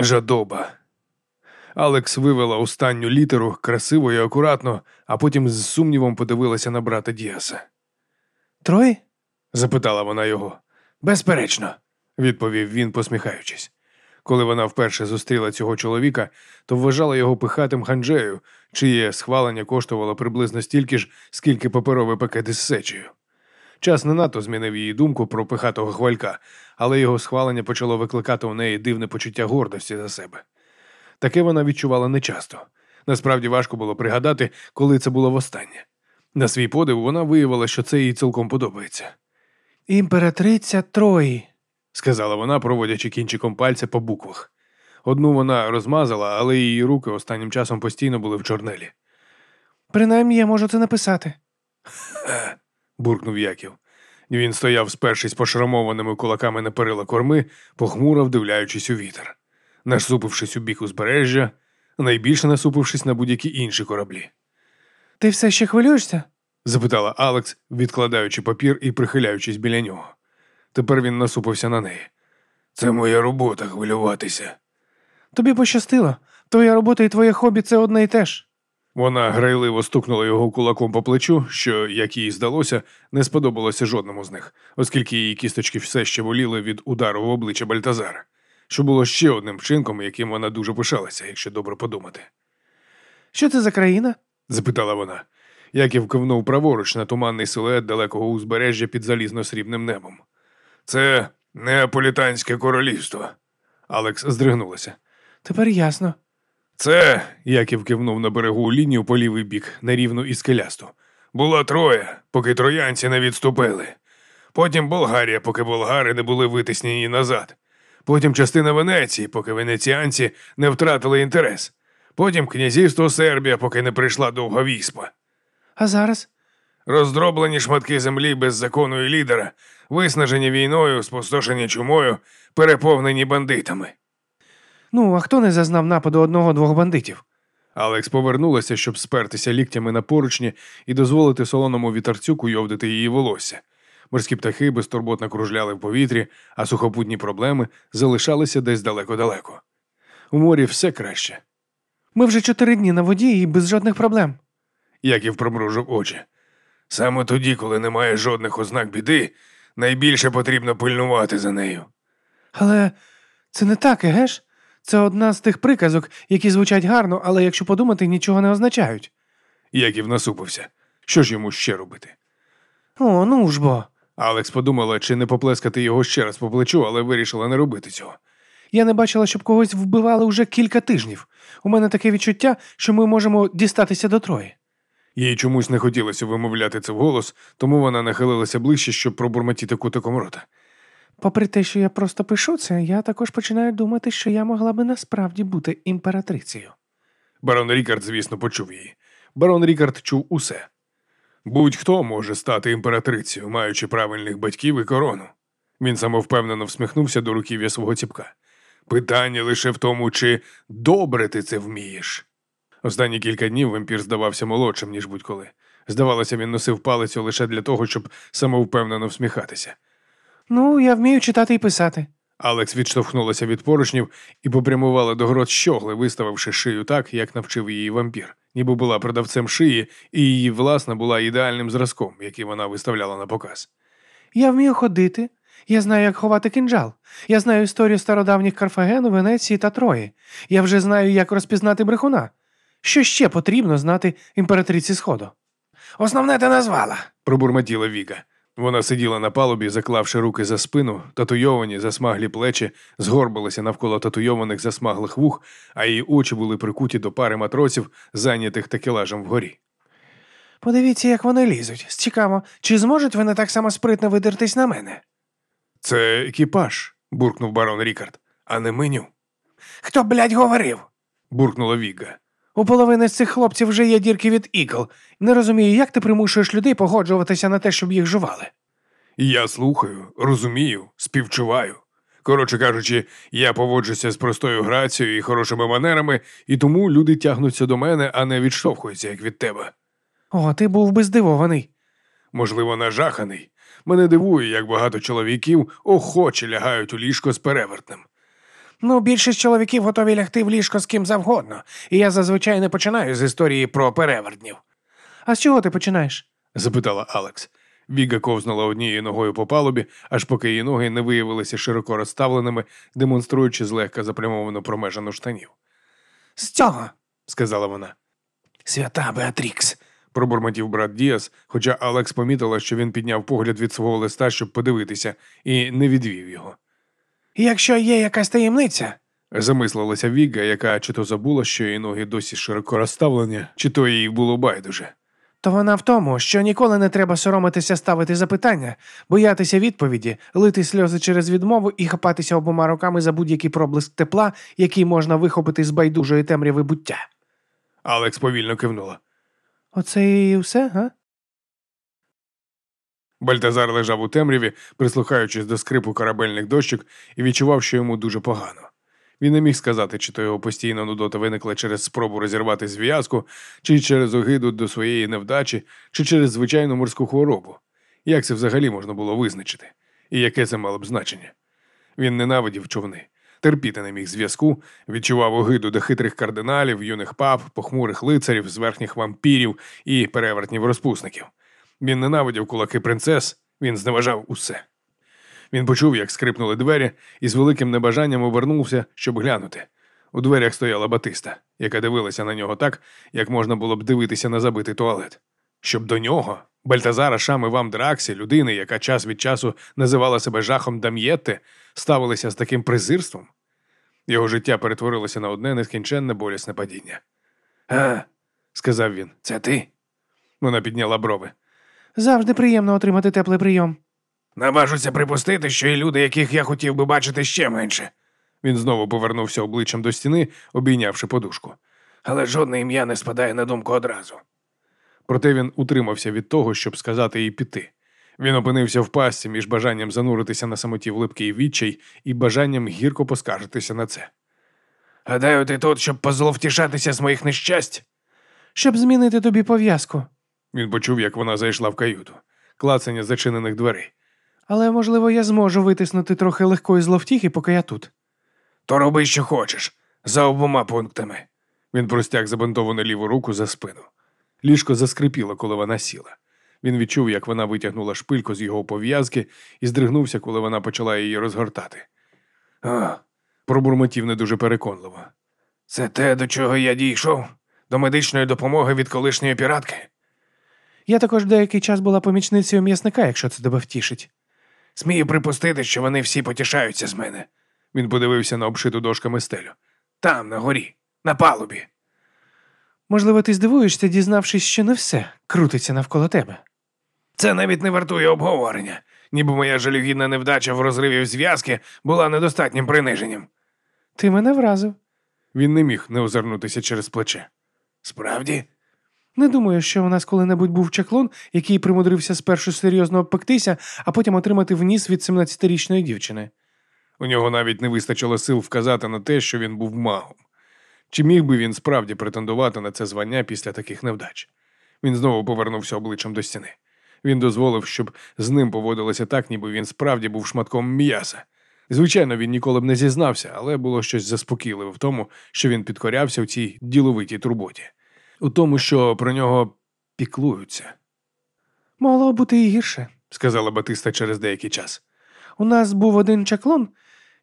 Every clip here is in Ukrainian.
Жадоба. Алекс вивела останню літеру красиво і акуратно, а потім з сумнівом подивилася на брата Діаса. Трой? запитала вона його. Безперечно, відповів він, посміхаючись. Коли вона вперше зустріла цього чоловіка, то вважала його пихатим ханджею, чиє схвалення коштувало приблизно стільки ж, скільки паперовий пакет із сечею. Час не надто змінив її думку про пихатого хвалька, але його схвалення почало викликати у неї дивне почуття гордості за себе. Таке вона відчувала нечасто. Насправді важко було пригадати, коли це було востаннє. На свій подив вона виявила, що це їй цілком подобається. Імператриця Трої, сказала вона, проводячи кінчиком пальця по буквах. Одну вона розмазала, але її руки останнім часом постійно були в чорнелі. Принаймні я можу це написати. Буркнув Яків. Він стояв, спершись пошрамованими кулаками на перила корми, похмуро вдивляючись у вітер, насупившись у бік узбережжя, найбільше насупившись на будь-які інші кораблі. Ти все ще хвилюєшся? запитала Алекс, відкладаючи папір і прихиляючись біля нього. Тепер він насупився на неї. Це моя робота хвилюватися. Тобі пощастило. Твоя робота і твоє хобі це одне і те ж. Вона грайливо стукнула його кулаком по плечу, що, як їй здалося, не сподобалося жодному з них, оскільки її кісточки все ще воліли від удару в обличчя Бальтазара, що було ще одним вчинком, яким вона дуже пишалася, якщо добре подумати. Що це за країна? запитала вона. Яків кивнув праворуч на туманний силует далекого узбережжя під залізно-срібним небом. Це Неаполітанське королівство. Алекс здригнулася. Тепер ясно. Це, Яків кивнув на берегу лінію по лівий бік, на рівну і скелясту. Була троє, поки троянці не відступили. Потім Болгарія, поки болгари не були витиснені назад. Потім частина Венеції, поки венеціанці не втратили інтерес. Потім князівство Сербія, поки не прийшла довга віспа. А зараз? Роздроблені шматки землі без закону і лідера, виснажені війною, спустошені чумою, переповнені бандитами. Ну, а хто не зазнав нападу одного-двох бандитів? Алекс повернулася, щоб спертися ліктями на поручні і дозволити солоному вітерцю куйовдити її волосся. Морські птахи безтурботно кружляли в повітрі, а сухопутні проблеми залишалися десь далеко-далеко. У морі все краще. Ми вже чотири дні на воді і без жодних проблем. Яків промружив очі. Саме тоді, коли немає жодних ознак біди, найбільше потрібно пильнувати за нею. Але це не так, егеш? Це одна з тих приказок, які звучать гарно, але якщо подумати, нічого не означають. Яків насупився. Що ж йому ще робити? О, ну ж бо. Алекс подумала, чи не поплескати його ще раз по плечу, але вирішила не робити цього. Я не бачила, щоб когось вбивали вже кілька тижнів. У мене таке відчуття, що ми можемо дістатися до Трої. Їй чомусь не хотілося вимовляти це вголос, тому вона нахилилася ближче, щоб пробурмотіти кутиком рота. Попри те, що я просто пишу це, я також починаю думати, що я могла би насправді бути імператрицею. Барон Рікард, звісно, почув її. Барон Рікард чув усе. Будь-хто може стати імператрицею, маючи правильних батьків і корону. Він самовпевнено всміхнувся до руків'я свого ціпка. Питання лише в тому, чи добре ти це вмієш. Останні кілька днів вампір здавався молодшим, ніж будь-коли. Здавалося, він носив палицю лише для того, щоб самовпевнено всміхатися. Ну, я вмію читати і писати. Алекс відштовхнулася від поручнів і попрямувала до грот щогли, виставивши шию так, як навчив її вампір, ніби була продавцем шиї, і її власна була ідеальним зразком, який вона виставляла на показ. Я вмію ходити. Я знаю, як ховати кинджал. Я знаю історію стародавніх Карфагену, Венеції та Трої. Я вже знаю, як розпізнати брехуна. Що ще потрібно знати імператриці Сходу? Основне ти назвала, пробурмотіла Віга. Вона сиділа на палубі, заклавши руки за спину, татуйовані засмаглі плечі, згорбилися навколо татуйованих засмаглих вух, а її очі були прикуті до пари матросів, зайнятих такелажем вгорі. Подивіться, як вони лізуть. Цікаво, чи зможуть вони так само спритно видертись на мене? Це екіпаж, буркнув барон Рікард, а не меню. Хто, блядь, говорив? буркнула Віга. У половини з цих хлопців вже є дірки від ікл. Не розумію, як ти примушуєш людей погоджуватися на те, щоб їх жували. Я слухаю, розумію, співчуваю. Коротше кажучи, я поводжуся з простою грацією і хорошими манерами, і тому люди тягнуться до мене, а не відштовхуються, як від тебе. О, ти був би здивований. Можливо, нажаханий. Мене дивує, як багато чоловіків охоче лягають у ліжко з перевертнем. Ну, більшість чоловіків готові лягти в ліжко з ким завгодно, і я зазвичай не починаю з історії про перевертнів. А з чого ти починаєш? запитала Алекс. Віга ковзнула однією ногою по палубі, аж поки її ноги не виявилися широко розставленими, демонструючи злегка заплямовану промежану штанів. З цього, Сказала вона. свята Беатрікс. Пробурмотів брат Діас, хоча Алекс помітила, що він підняв погляд від свого листа, щоб подивитися, і не відвів його. Якщо є якась таємниця, Замислилася Віга, яка чи то забула, що її ноги досі широко розставлені, чи то їй було байдуже. То вона в тому, що ніколи не треба соромитися ставити запитання, боятися відповіді, лити сльози через відмову і хапатися обома руками за будь-який проблиск тепла, який можна вихопити з байдужої темряви буття. Алекс повільно кивнула. Оце і все, га? Бальтазар лежав у темряві, прислухаючись до скрипу корабельних дощок, і відчував, що йому дуже погано. Він не міг сказати, чи то його постійна нудота виникла через спробу розірвати зв'язку, чи через огиду до своєї невдачі, чи через звичайну морську хворобу. Як це взагалі можна було визначити? І яке це мало б значення? Він ненавидів човни, терпіти не міг зв'язку, відчував огиду до хитрих кардиналів, юних пап, похмурих лицарів, зверхніх вампірів і перевертнів розпусників. Він ненавидів кулаки принцес, він зневажав усе. Він почув, як скрипнули двері, і з великим небажанням обернувся, щоб глянути. У дверях стояла Батиста, яка дивилася на нього так, як можна було б дивитися на забитий туалет. Щоб до нього, Бальтазара Шами Вам Драксі, людини, яка час від часу називала себе жахом Дам'єтте, ставилися з таким презирством. Його життя перетворилося на одне нескінченне болісне падіння. А, сказав він, це ти? Вона підняла брови. Завжди приємно отримати теплий прийом. наважуся припустити, що є люди, яких я хотів би бачити ще менше. Він знову повернувся обличчям до стіни, обійнявши подушку. Але жодне ім'я не спадає на думку одразу. Проте він утримався від того, щоб сказати їй піти. Він опинився в пастці між бажанням зануритися на самоті в липкий відчай і бажанням гірко поскаржитися на це. Гадаю, ти тут, щоб позловтішатися з моїх нещасть. Щоб змінити тобі пов'язку. Він почув, як вона зайшла в каюту, клацання зачинених дверей. Але, можливо, я зможу витиснути трохи легкої зловтіхи, поки я тут. То роби, що хочеш, за обома пунктами. Він простяг забинтовану ліву руку за спину. Ліжко заскрипіло, коли вона сіла. Він відчув, як вона витягнула шпильку з його пов'язки і здригнувся, коли вона почала її розгортати. О, Пробурмотів не дуже переконливо. це те, до чого я дійшов, до медичної допомоги від колишньої піратки. Я також деякий час була помічницею м'ясника, якщо це тебе втішить. Смію припустити, що вони всі потішаються з мене. Він подивився на обшиту дошками стелю. Там, на горі, на палубі. Можливо, ти здивуєшся, дізнавшись, що не все крутиться навколо тебе. Це навіть не вартує обговорення, ніби моя жалюгідна невдача в розриві зв'язки була недостатнім приниженням. Ти мене вразив. Він не міг не озирнутися через плече. Справді, Не думаю, що у нас коли-небудь був чаклун, який примудрився спершу серйозно обпектися, а потім отримати вніс від 17-річної дівчини. У нього навіть не вистачило сил вказати на те, що він був магом. Чи міг би він справді претендувати на це звання після таких невдач? Він знову повернувся обличчям до стіни. Він дозволив, щоб з ним поводилося так, ніби він справді був шматком м'яса. Звичайно, він ніколи б не зізнався, але було щось заспокійливе в тому, що він підкорявся в цій діловитій турботі, у тому, що про нього піклуються, Могло бути і гірше. сказала Батиста через деякий час. У нас був один чаклун,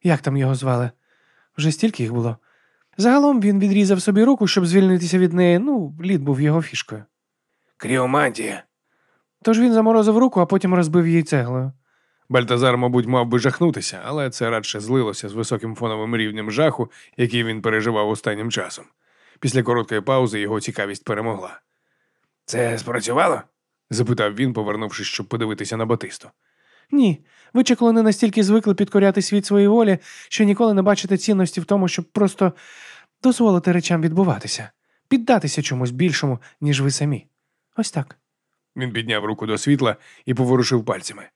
як там його звали? Вже стільки їх було. Загалом він відрізав собі руку, щоб звільнитися від неї, ну, лід був його фішкою. кріомантія. Тож він заморозив руку, а потім розбив її цеглою. Бальтазар, мабуть, мав би жахнутися, але це радше злилося з високим фоновим рівнем жаху, який він переживав останнім часом. Після короткої паузи його цікавість перемогла. Це спрацювало? Запитав він, повернувшись, щоб подивитися на Батисту. Ні, ви чаклуни настільки звикли підкоряти світ своїй волі, що ніколи не бачите цінності в тому, щоб просто дозволити речам відбуватися, піддатися чомусь більшому, ніж ви самі. Ось так. Він підняв руку до світла і поворушив пальцями.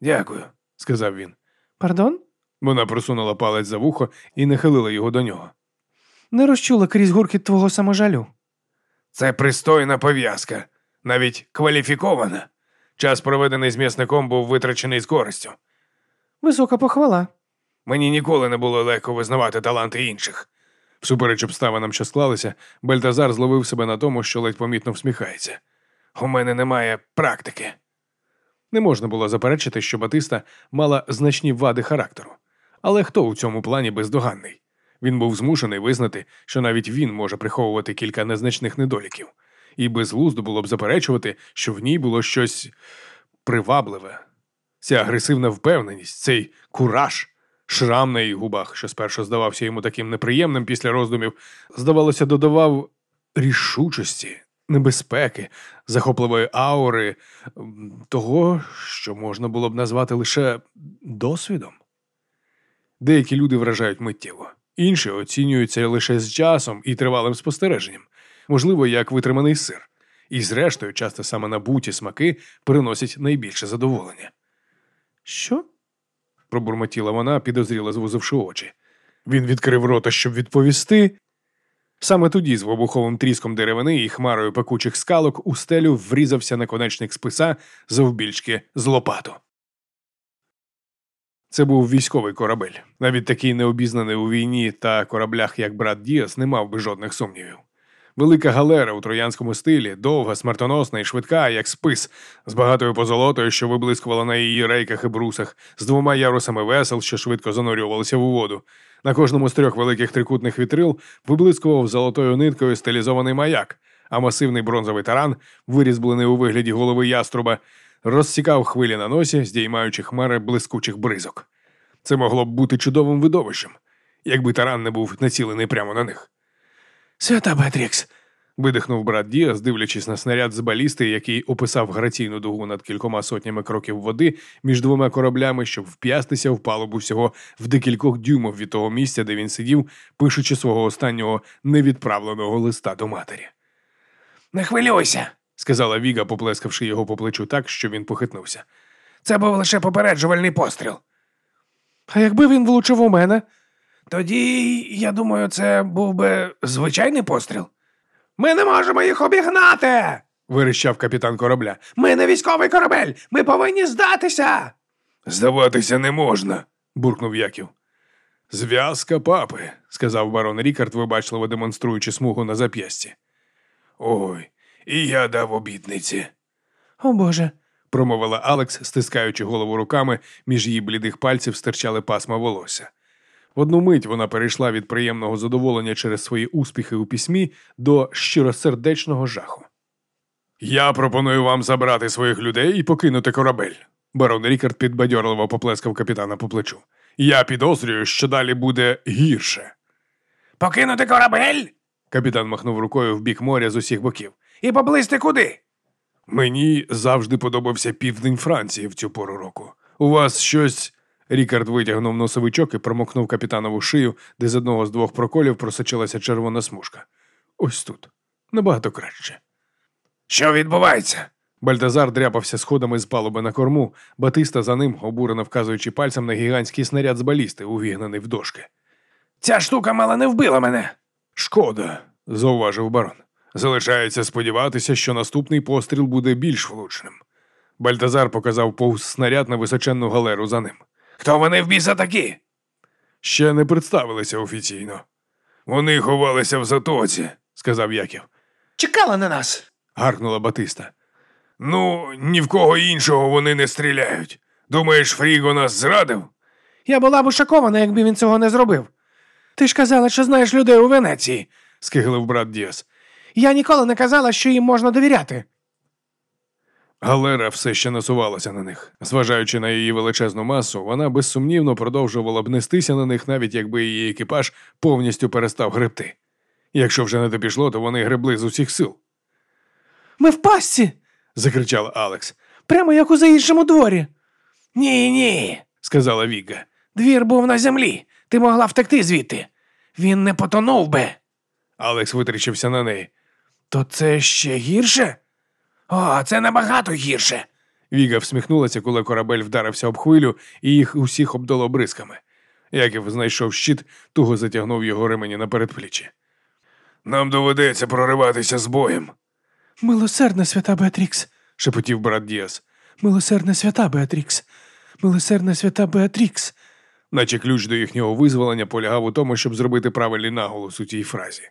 Дякую. Сказав він. Пардон? Вона просунула палець за вухо і нахилила його до нього. Не розчула крізь гуркіт твого саможалю. Це пристойна пов'язка, навіть кваліфікована. Час, проведений з м'ясником, був витрачений з користю. Висока похвала. Мені ніколи не було легко визнавати таланти інших. Всупереч обставинам, що склалися, Бальтазар зловив себе на тому, що ледь помітно всміхається. У мене немає практики. Не можна було заперечити, що Батиста мала значні вади характеру. Але хто у цьому плані бездоганний? Він був змушений визнати, що навіть він може приховувати кілька незначних недоліків, і безглуздо було б заперечувати, що в ній було щось привабливе. Ця агресивна впевненість, цей кураж, шрам на її губах, що спершу здавався йому таким неприємним після роздумів, здавалося, додавав рішучості, небезпеки, захопливої аури, того, що можна було б назвати лише досвідом. Деякі люди вражають миттєво, інші оцінюються лише з часом і тривалим спостереженням, можливо, як витриманий сир. І, зрештою, часто саме набуті смаки приносять найбільше задоволення. Що? пробурмотіла вона, підозріло звузивши очі. Він відкрив рота, щоб відповісти. Саме тоді, з вибуховим тріском деревини і хмарою пекучих скалок, у стелю врізався наконечник списа завбільшки з лопату. Це був військовий корабель. Навіть такий необізнаний у війні та кораблях, як брат Діас, не мав би жодних сумнівів. Велика галера у троянському стилі, довга, смертоносна і швидка, як спис, з багатою позолотою, що виблискувала на її рейках і брусах, з двома ярусами весел, що швидко занурювалися в воду. На кожному з трьох великих трикутних вітрил виблискував золотою ниткою стилізований маяк, а масивний бронзовий таран, вирізблений у вигляді голови яструба, розсікав хвилі на носі, здіймаючи хмари блискучих бризок. Це могло б бути чудовим видовищем, якби таран не був націлений прямо на них. Свята Бетрікс. Видихнув брат Діас, дивлячись на снаряд з балісти, який описав граційну дугу над кількома сотнями кроків води між двома кораблями, щоб вп'ястися в палубу всього в декількох дюймов від того місця, де він сидів, пишучи свого останнього невідправленого листа до матері. Не хвилюйся. Сказала Віга, поплескавши його по плечу так, що він похитнувся. Це був лише попереджувальний постріл. А якби він влучив у мене? Тоді, я думаю, це був би звичайний постріл. Ми не можемо їх обігнати. Вирищав капітан корабля. Ми не військовий корабель. Ми повинні здатися. Здаватися не можна. буркнув Яків. Зв'язка папи, сказав барон Рікард, вибачливо демонструючи смугу на зап'ясті. Ой, і я дав обітниці. О Боже. промовила Алекс, стискаючи голову руками, між її блідих пальців стирчали пасма волосся. В одну мить вона перейшла від приємного задоволення через свої успіхи у письмі до щиросердечного жаху. Я пропоную вам забрати своїх людей і покинути корабель. Барон Рікард підбадьорливо поплескав капітана по плечу. Я підозрюю, що далі буде гірше. Покинути корабель Капітан махнув рукою в бік моря з усіх боків. І поблизти куди? Мені завжди подобався південь Франції в цю пору року. У вас щось. Рікард витягнув носовичок і промокнув капітанову шию, де з одного з двох проколів просочилася червона смужка. Ось тут. Набагато краще. Що відбувається? Бальтазар дряпався сходами з палуби на корму, Батиста за ним, обурено вказуючи пальцем на гігантський снаряд з балісти, увігнаний в дошки. Ця штука мало не вбила мене. Шкода, зауважив барон. Залишається сподіватися, що наступний постріл буде більш влучним. Бальтазар показав повз снаряд на височенну галеру за ним. Хто вони в біса такі? Ще не представилися офіційно. Вони ховалися в затоці. сказав Яків. Чекала на нас. Гаркнула Батиста. Ну, ні в кого іншого вони не стріляють. Думаєш, Фріго нас зрадив? Я була б шокована, якби він цього не зробив. Ти ж казала, що знаєш людей у Венеції. скиглив брат Діас. Я ніколи не казала, що їм можна довіряти. Галера все ще насувалася на них. Зважаючи на її величезну масу, вона безсумнівно продовжувала б нестися на них, навіть якби її екіпаж повністю перестав гребти. Якщо вже не допішло, то вони гребли з усіх сил, Ми в пастці, закричала Алекс. прямо як у заїжджому дворі. Ні, ні. сказала Віга. Двір був на землі. Ти могла втекти звідти. Він не потонув би. Алекс витріщився на неї. То це ще гірше? О, це набагато гірше. Віга всміхнулася, коли корабель вдарився об хвилю і їх усіх обдало бризками. Яків знайшов щит, туго затягнув його ремені на передпліччі. Нам доведеться прориватися з боєм. Милосердна свята Беатрікс, шепотів брат Діас. милосердна свята Беатрікс, милосердна свята Беатрікс. наче ключ до їхнього визволення полягав у тому, щоб зробити правильний наголос у тій фразі.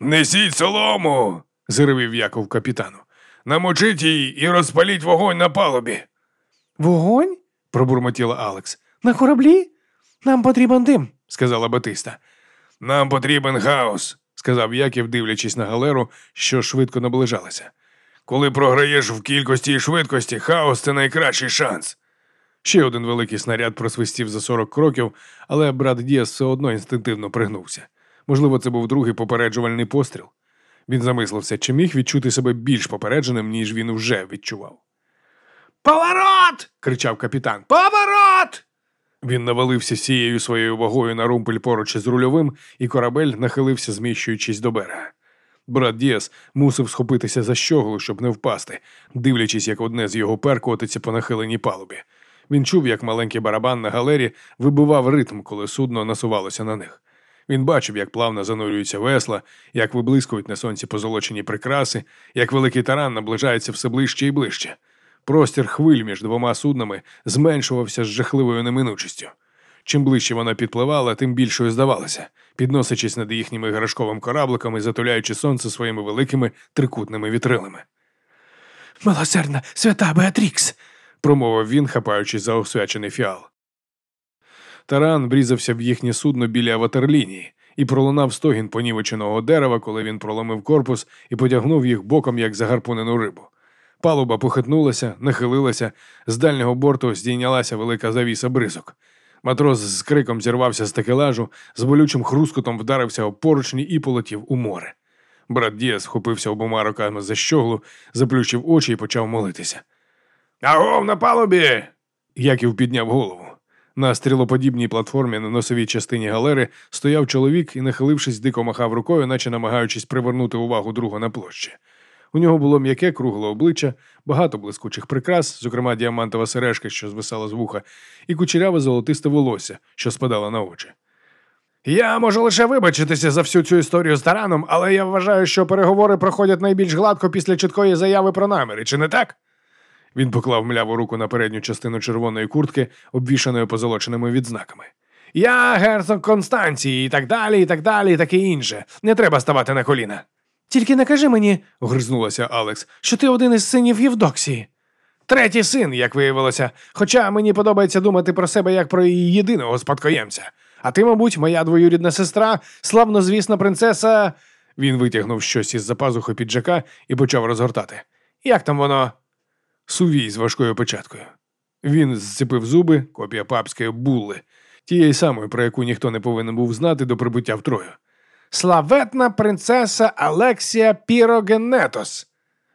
Несіть солому. заревів Яков капітану. Намочіть її і розпаліть вогонь на палубі. Вогонь? пробурмотіла Алекс. На кораблі? Нам потрібен дим. сказала Батиста. Нам потрібен хаос, сказав Яків, дивлячись на галеру, що швидко наближалася. Коли програєш в кількості і швидкості, хаос це найкращий шанс. Ще один великий снаряд просвистів за 40 кроків, але брат Діас все одно інстинктивно пригнувся. Можливо, це був другий попереджувальний постріл. Він замислився, чи міг відчути себе більш попередженим, ніж він вже відчував. Поворот! кричав капітан. Поворот! Він навалився всією своєю вагою на румпель поруч із рульовим, і корабель нахилився, зміщуючись до берега. Брат Діас мусив схопитися за щоглу, щоб не впасти, дивлячись, як одне з його пер котиться по нахиленій палубі. Він чув, як маленький барабан на галері вибивав ритм, коли судно насувалося на них. Він бачив, як плавно занурюються весла, як виблискують на сонці позолочені прикраси, як великий таран наближається все ближче і ближче. Простір хвиль між двома суднами зменшувався з жахливою неминучістю. Чим ближче вона підпливала, тим більшою здавалася, підносячись над їхніми іграшковим корабликом і затуляючи сонце своїми великими трикутними вітрилами. Милосердна, свята Беатрікс. промовив він, хапаючись за освячений фіал. Таран врізався в їхнє судно біля ватерлінії і пролунав стогін понівеченого дерева, коли він проломив корпус і потягнув їх боком, як загарпунену рибу. Палуба похитнулася, нахилилася, з дальнього борту здійнялася велика завіса бризок. Матрос з криком зірвався з такелажу, з болючим хрускотом вдарився об поручні і полетів у море. Брат Діас схопився обома руками за щоглу, заплющив очі і почав молитися. Агов на палубі! Яків підняв голову. На стрілоподібній платформі на носовій частині галери стояв чоловік і, нахилившись, дико махав рукою, наче намагаючись привернути увагу друга на площі. У нього було м'яке кругле обличчя, багато блискучих прикрас, зокрема діамантова сережка, що звисала з вуха, і кучеряве золотисте волосся, що спадало на очі. Я можу лише вибачитися за всю цю історію з тараном, але я вважаю, що переговори проходять найбільш гладко після чіткої заяви про наміри, чи не так? Він поклав мляву руку на передню частину червоної куртки, обвішаної позолоченими відзнаками. Я герцог Констанції, і так далі, і так далі, і таке інше. Не треба ставати на коліна. Тільки не кажи мені, Огризнулася Алекс. що ти один із синів Євдоксії. Третій син, як виявилося, хоча мені подобається думати про себе як про її єдиного спадкоємця. А ти, мабуть, моя двоюрідна сестра, славнозвісна принцеса. Він витягнув щось із за пазухи піджака і почав розгортати. Як там воно? Сувій з важкою печаткою. Він зцепив зуби, копія папської булли, тієї самої, про яку ніхто не повинен був знати до прибуття в Трою. Славетна принцеса Алексія Пірогенетос,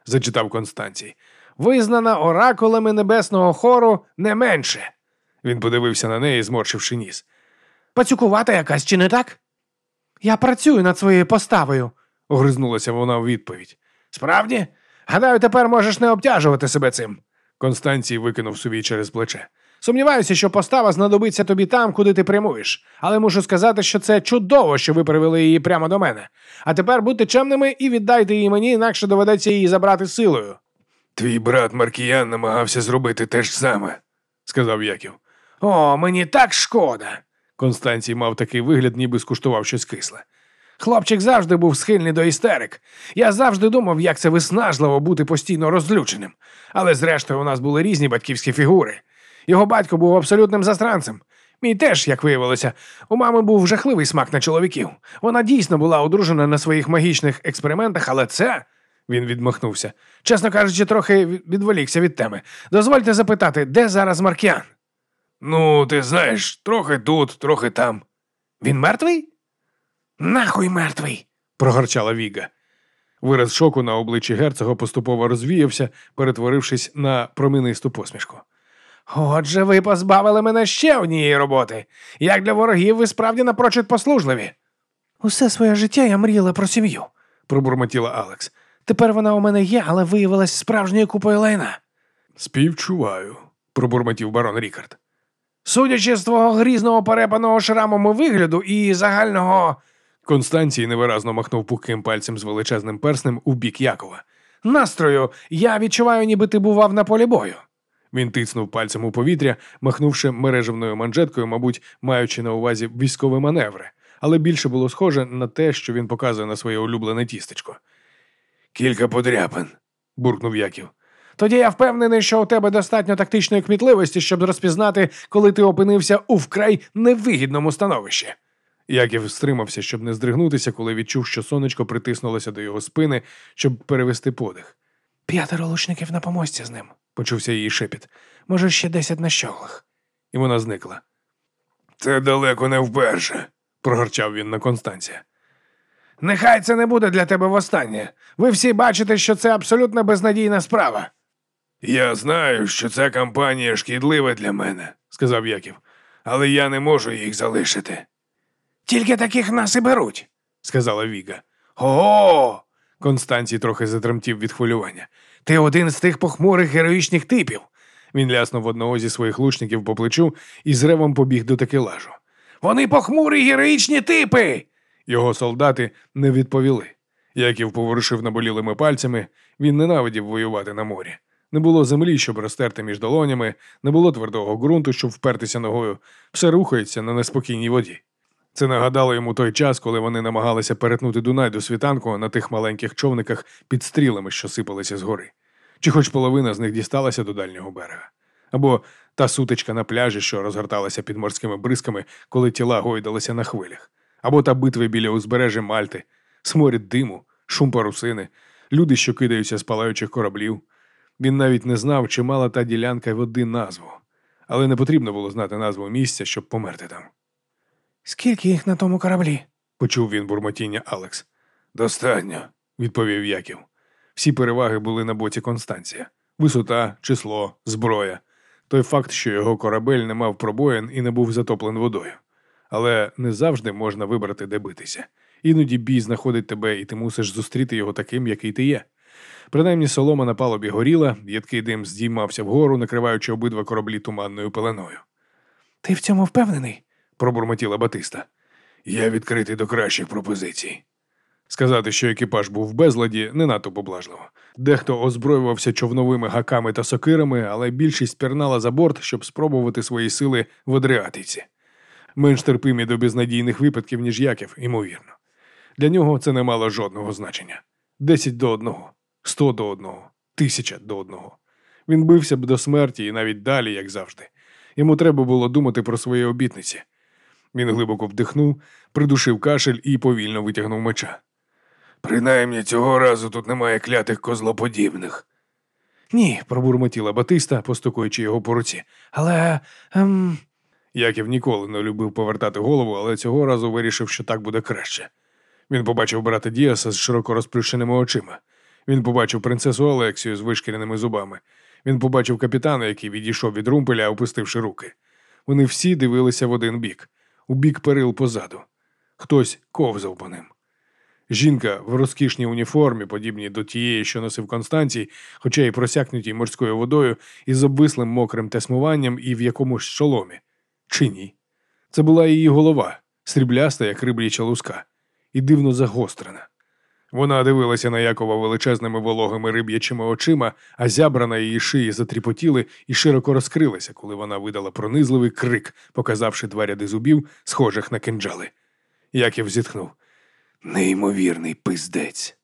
зачитав Констанцій. визнана оракулами небесного хору не менше. Він подивився на неї, зморщивши ніс. Пацюкувата якась, чи не так? Я працюю над своєю поставою. Огризнулася вона у відповідь. Справді? Гадаю, тепер можеш не обтяжувати себе цим. Констанцій викинув сувій через плече. Сумніваюся, що постава знадобиться тобі там, куди ти прямуєш. Але мушу сказати, що це чудово, що ви привели її прямо до мене. А тепер будьте чемними і віддайте її мені, інакше доведеться її забрати силою. Твій брат Маркіян намагався зробити те ж саме, сказав Яків. О, мені так шкода. Констанцій мав такий вигляд, ніби скуштував щось кисле. Хлопчик завжди був схильний до істерик. Я завжди думав, як це виснажливо бути постійно розлюченим. Але зрештою у нас були різні батьківські фігури. Його батько був абсолютним застранцем. Мій теж, як виявилося, у мами був жахливий смак на чоловіків. Вона дійсно була одружена на своїх магічних експериментах, але це. Він відмахнувся. Чесно кажучи, трохи відволікся від теми. Дозвольте запитати, де зараз Маркіан? Ну, ти знаєш, трохи тут, трохи там. Він мертвий? Нахуй мертвий. прогорчала Віга. Вираз шоку на обличчі герцога поступово розвіявся, перетворившись на промінисту посмішку. Отже, ви позбавили мене ще однієї роботи. Як для ворогів, ви справді напрочуд послужливі. Усе своє життя я мріяла про сім'ю. пробурмотіла Алекс. Тепер вона у мене є, але виявилась справжньою купою лайна. Співчуваю, пробурмотів барон Рікард. Судячи з твого грізного перепаного шрамом у вигляду і загального Констанцій невиразно махнув пухким пальцем з величезним перснем у бік Якова. настрою, я відчуваю, ніби ти бував на полі бою. Він тицнув пальцем у повітря, махнувши мережевною манжеткою, мабуть, маючи на увазі військові маневри, але більше було схоже на те, що він показує на своє улюблене тістечко. Кілька подряпин, буркнув Яків. Тоді я впевнений, що у тебе достатньо тактичної кмітливості, щоб розпізнати, коли ти опинився у вкрай невигідному становищі. Яків стримався, щоб не здригнутися, коли відчув, що сонечко притиснулося до його спини, щоб перевести подих. П'ятеро лучників на помості з ним. Почувся її шепіт, Може, ще десять на щоглах. і вона зникла. Це далеко не вперше, прогорчав він на Констанція. Нехай це не буде для тебе востаннє. Ви всі бачите, що це абсолютно безнадійна справа. Я знаю, що ця кампанія шкідлива для мене, сказав Яків, але я не можу їх залишити, Тільки таких нас і беруть. сказала Віга. Ого. Констанцій трохи затремтів від хвилювання. Ти один з тих похмурих героїчних типів. Він ляснув одного зі своїх лучників по плечу і з ревом побіг до такелажу. Вони похмурі героїчні типи. Його солдати не відповіли. Яків поворушив наболілими пальцями, він ненавидів воювати на морі. Не було землі, щоб розтерти між долонями, не було твердого ґрунту, щоб впертися ногою. Все рухається на неспокійній воді. Це нагадало йому той час, коли вони намагалися перетнути Дунай до світанку на тих маленьких човниках під стрілами, що сипалися згори. Чи хоч половина з них дісталася до дальнього берега. Або та сутичка на пляжі, що розгорталася під морськими бризками, коли тіла гойдалися на хвилях, або та битва біля узбережжя Мальти, сморід диму, шум парусини, люди, що кидаються з палаючих кораблів. Він навіть не знав, чи мала та ділянка води назву, але не потрібно було знати назву місця, щоб померти там. Скільки їх на тому кораблі? Почув він бурмотіння Алекс. Достатньо, відповів Яків. Всі переваги були на боці Констанція: висота, число, зброя. Той факт, що його корабель не мав пробоїн і не був затоплен водою. Але не завжди можна вибрати, де битися. Іноді бій знаходить тебе, і ти мусиш зустріти його таким, який ти є. Принаймні солома на палубі горіла, їдкий дим здіймався вгору, накриваючи обидва кораблі туманною пеленою. Ти в цьому впевнений? Пробурмотіла Батиста. Я відкритий до кращих пропозицій. Сказати, що екіпаж був в безладі, не надто поблажливо. Дехто озброювався човновими гаками та сокирами, але більшість пірнала за борт, щоб спробувати свої сили в Адріатиці. Менш терпимі до безнадійних випадків, ніж Яків, ймовірно. Для нього це не мало жодного значення. Десять до одного, сто до одного, тисяча до одного. Він бився б до смерті і навіть далі, як завжди. Йому треба було думати про свої обітниці. Він глибоко вдихнув, придушив кашель і повільно витягнув меча. Принаймні цього разу тут немає клятих козлоподібних. Ні, Пробурмотіла Батиста, постукуючи його по руці. але. Ем... Яків ніколи не любив повертати голову, але цього разу вирішив, що так буде краще. Він побачив брата Діаса з широко розплющеними очима. Він побачив принцесу Олексію з вишкіреними зубами. Він побачив капітана, який відійшов від румпеля, опустивши руки. Вони всі дивилися в один бік, у бік перил позаду. Хтось ковзав по ним. Жінка в розкішній уніформі, подібній до тієї, що носив Констанцій, хоча й просякнутій морською водою, із обвислим мокрим тесмуванням і в якомусь шоломі. Чи ні? Це була її голова, срібляста, як рибляча луска, і дивно загострена. Вона дивилася на Якова величезними вологими риб'ячими очима, а зябра на її шиї затріпотіли і широко розкрилися, коли вона видала пронизливий крик, показавши два ряди зубів, схожих на кинджали. Яків зітхнув. Неймовірний пиздець.